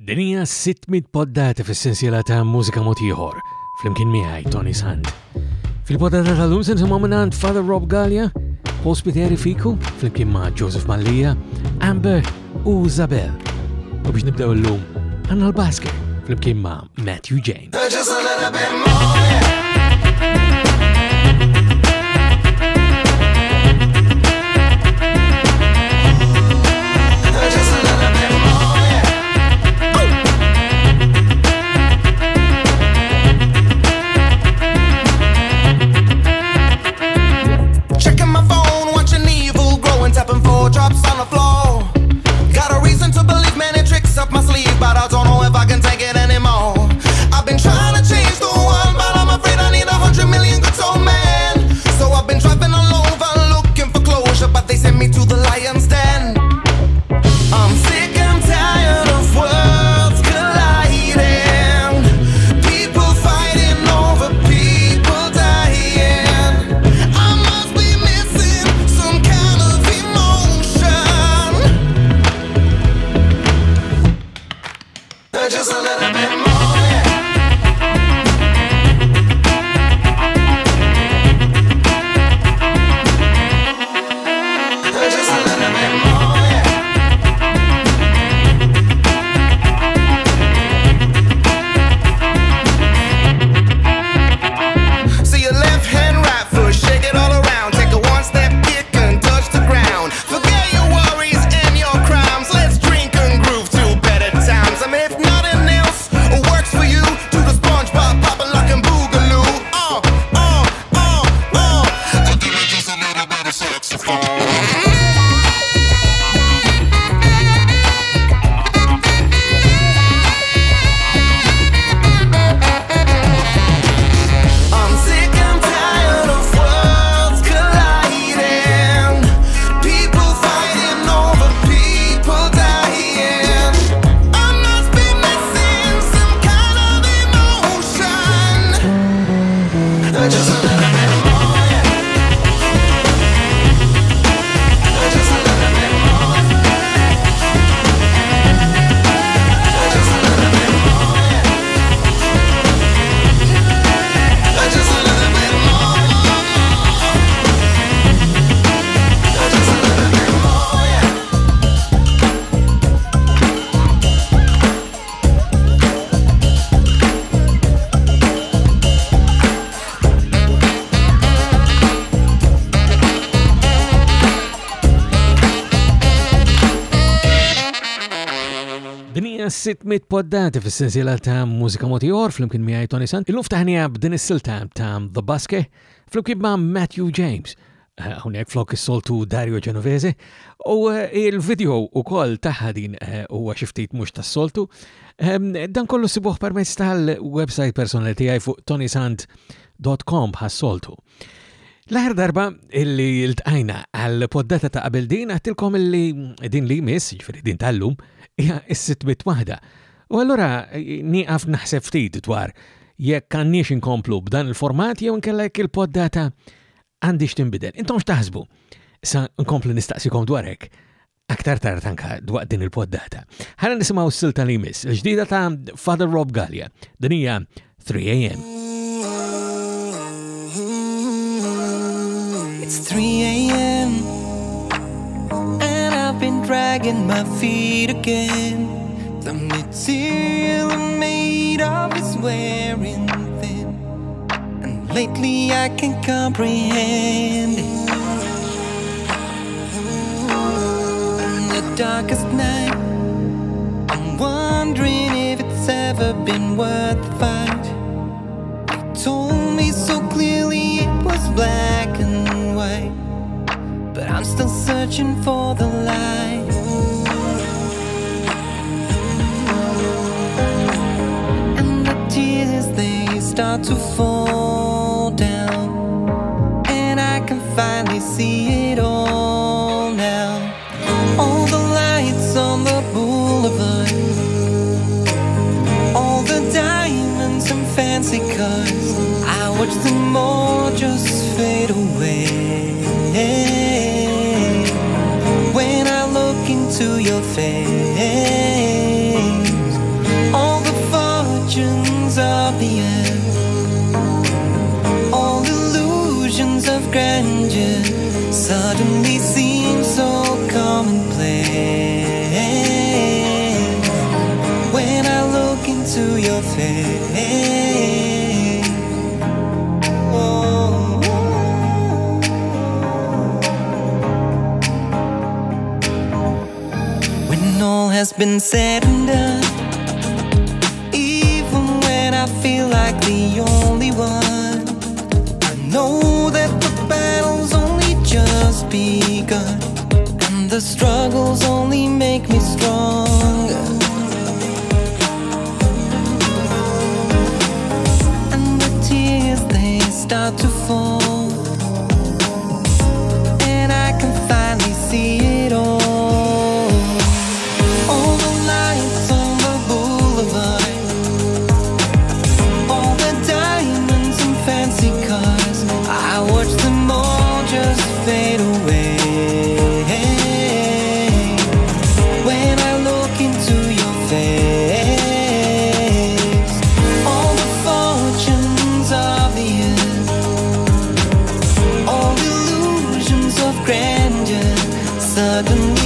Dinija 600 poddata fis-sensiela ta' mużika motiħor, flimkien miħaj Tony Sand. Fil-poddata tal-lum sen minant Father Rob Gallia, ospiteri Fiku, flimkien ma' Joseph Mallia, Amber u Zabel. U biex nibdew l-lum, għanna l-basket, flimkien ma' Matthew Jane. 600 poddati fis-sensiela ta' mużika motiħor flimkien miegħi Tony Sant. Illum ftaħnija b'din is-silta ta' The Baske flimkien ma' Matthew James. Eh, hawnhekk flok soltu Dario Genovese u eh, il-video ukoll taħħa din eh, huwa xi ftit mhux soltu. Ehm, dan kollu sibuh permezz tal-website personali tiegħi fuq tonysant.com ħas-soltu. L-aħar darba illi l-tqajna għal-poddata ta' qabel din għattilkom illi din li mis, ġifiri din tal-lum, hija s-sitbit wahda. U allura nieqaf naħseb ftit dwar jekk għanniex inkomplu b'dan il-format jew nkella jekk il-poddata għandix tinbidel. Intom x'taħsbu? Sa nkomplu nistaqsikom dwar hekk aktar tard anka dwar din il-poddata. Ħana nisimgħu s-silta li miss, l-ġdida ta' Father Rob Gallia, din hija 3 AM. It's 3 a.m. And I've been dragging my feet again The material I'm made of is wearing thin, and lately I can comprehend it. In the darkest night, I'm wondering if it's ever been worth the searching for the light. And the tears they start to fall of suddenly seem so commonplace when I look into your face. Oh. When all has been said and done, even when I feel like the only one, I know begun, and the struggles only make me stronger. And the tears they start to fall, suddenly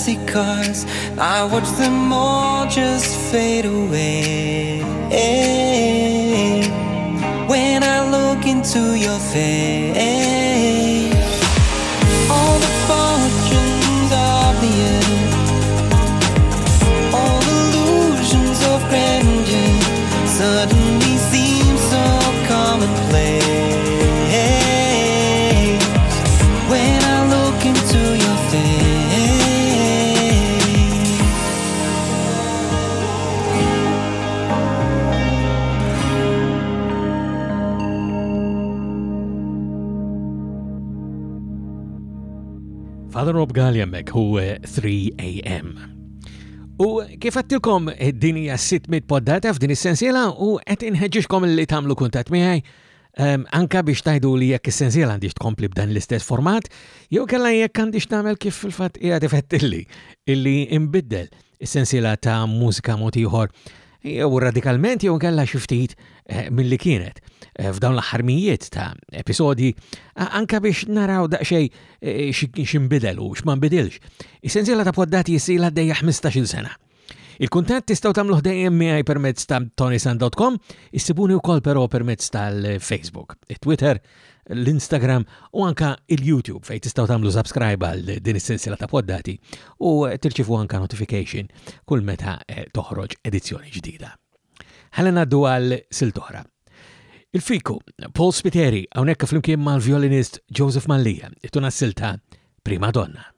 fancy cars. I watch them all just fade away. When I look into your face, all the fortunes of the earth, all illusions of grandeur suddenly seem so commonplace. Father Rob Galliamek hu eh, 3am. U kif għattilkom eh, dinja 600 poddata f'din essenzjela u qed inħeġġixkom li tagħmlu kuntat miegħi um, anka biex tajdu li jekk essenzjela għandix tkompli b'dan l-istess format, jew kalla jekk għandix tagħmel kif fil-fatt qiegħed ifettilli illi imbiddel essenzjela ta' mużika mod ieħor jew radikalment jew kella xi ftit eh, milli kienet eh, f'dawn l-ħarmijiet ta' episodi anka biex naraw daqxej eh, xi- x'inbidel u x'ma nbidilx. Essenzjela ta' poddati jissila dejja 15-il sena. Il-kuntat tistaw tamluħ dejjem miegħi permezz ta' tonisan.com, issibuni wkoll però permezz tal-Facebook, Twitter, l-Instagram u anka il-YouTube fej tistaw tamlu subscribe għal din is-silsila ta' poddati u tirċifu anka notification kull meta eh, toħroġ edizzjoni ġdida. Ħalli naddu għal siltoħra. Il-fiku, Paul Spiteri, hawnhekk flimkien mal-violinist Joseph Mallija, ituna s-silta Prima Donna.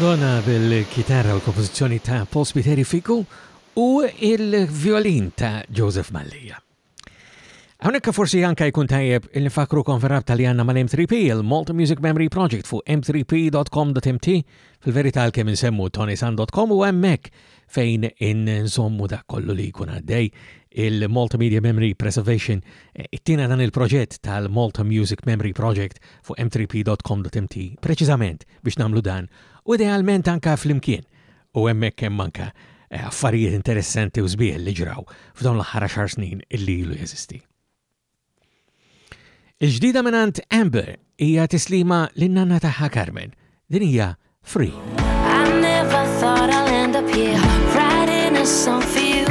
Madonna del chitarra o composizioni ta' Paul Spiteri Fico u il violinta Joseph Mallia. Għonek forsi anka jkun tajjeb il-nifakru konferab tal-janna mal-M3P, il-Malta Music Memory Project fu m3p.com.mt, fil-verita għal-kem insemmu tonisan.com u emmek fejn insommu da kollu li jkun għaddej. il-Multimedia Memory Preservation eh, it-tina dan il-proġett tal-Malta Music Memory Project fu m3p.com.mt preċizament biex namlu dan u idealment anka fl-imkien. U emmek kem manka eh, affarijiet interessanti u zbieħ li ġraw f'dawn l-ħara xar snin illi ilu jeżisti. Il-ġdida minant Amber hija tislima l-nanna taħħa Carmen. Din hija Free. I you.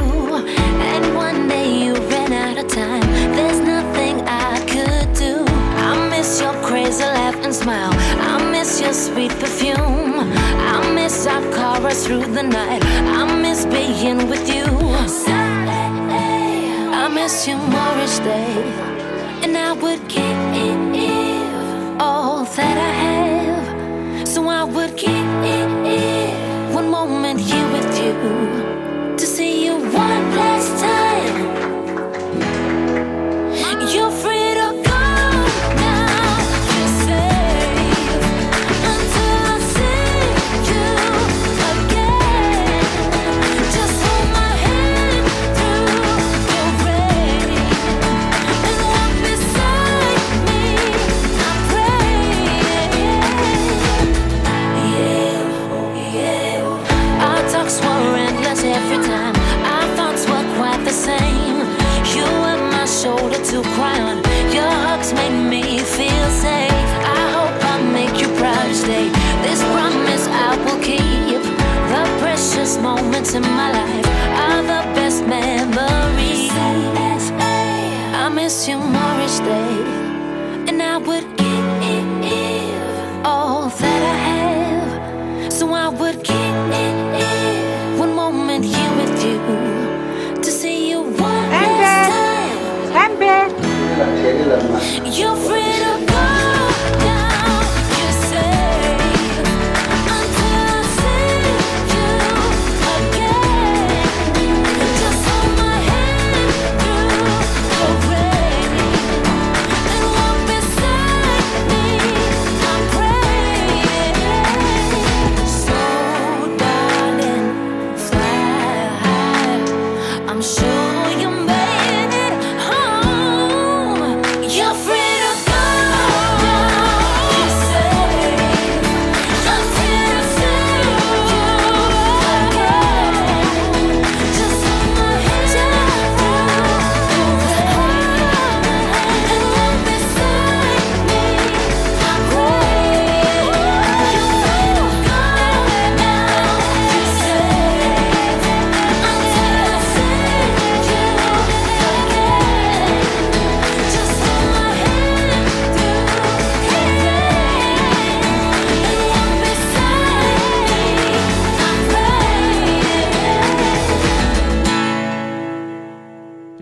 And one day you ran out of time. There's nothing I could do. I miss your crazy laugh and smile. I miss your sweet perfume. I miss our chorus through the night. I miss being with you. I miss you more each day. Would give all I miss you more each day, and I would give all that I have. So I would give one moment here with you to see you one last time. Amber, You're free to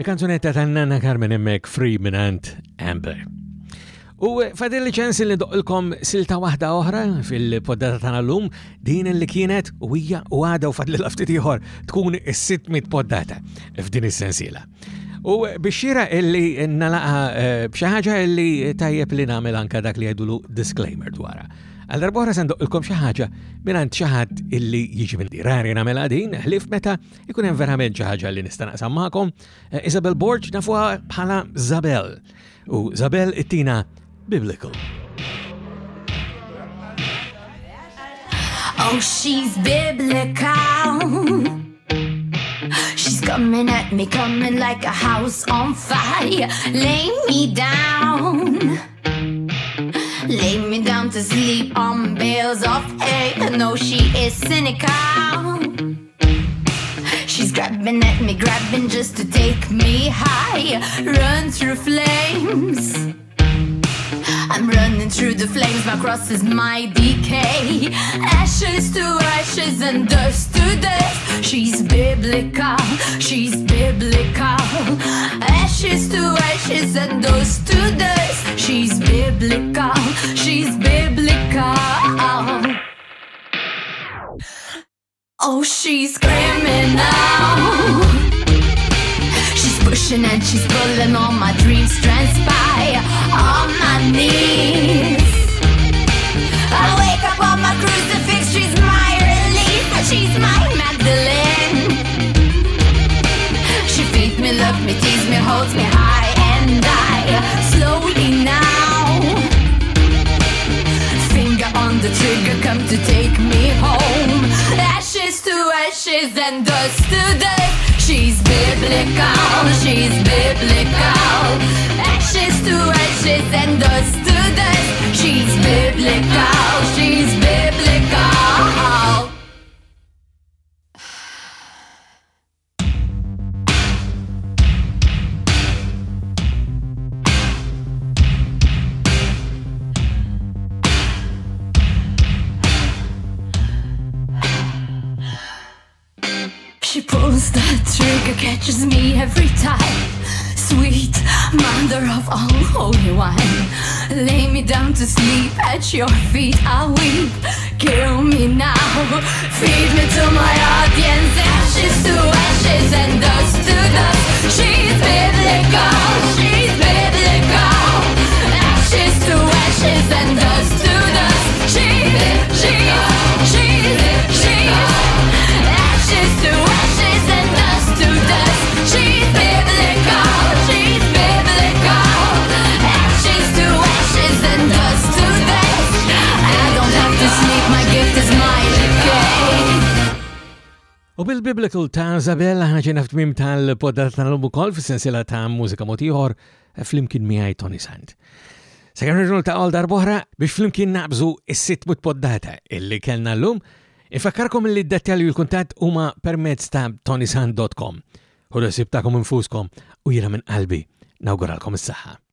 kanzunetta ta' Nanna Carmen emmek Free minant Amber. U fadil ċans li doqilkom silta wahda oħra fil-poddata tana l-lum din li kienet u hija u għada u fadil l-aftit ieħor tkun is-600 poddata f'din is-sensiela. U bixxira illi nalaqa eh, b'xaħġa illi tajjeb li namel anka dak li għajdulu disclaimer dwara. Għal darbohra il-kom xaħġa minant xaħat illi jiġi minn rari namela din, ħlif meta ikun hemm verament xaħġa li nista' naqsam eh, Isabel Borg nafuha bħala Zabel. U Zabel it-tina Biblical. Oh, she's biblical. She's coming at me, coming like a house on fire. Lay me down. Lay me down to sleep on bales of hay. I know she is cynical. She's grabbing at me, grabbing just to take me high. Run through flames. I'm through the flames, my cross is my decay. Ashes to ashes and dust to dust. She's biblical, she's biblical. Ashes to ashes and dust to dust. She's biblical, she's biblical. Oh, she's screaming pushing and she's pulling all my dreams transpire on my knees. I wake up on my crucifix, she's my relief, she's my Magdalene. She feeds me, loves me, teases me, holds me high, and I slowly now. Finger on the trigger, come to take me home. Ashes to ashes and dust to dust. She's biblical, she's biblical. Ashes to ashes and dust to dust. She's biblical, she's biblical. Pulls the trigger, catches me every time. Sweet mother of all holy wine, lay me down to sleep at your feet. I weep, kill me now, feed me to my audience. Ashes to ashes and dust to dust. She's biblical, she's biblical. Ashes to ashes and bil-biblical ta' Zabella ħana ġena f'tmim tal-poddat tal-lum ukoll fis-sensiela ta' mużika motiħor flimkien miegħi Tony Sand. Sekan rġunu ta' għal darbohra biex flimkien naqbżu is-sitt mut poddata illi kellna l-lum, infakkarkom li d-dettalju l-kuntat huma permezz ta' tonysand.com. U sibtakom infuskom u jira minn qalbi nawguralkom is-saħħa.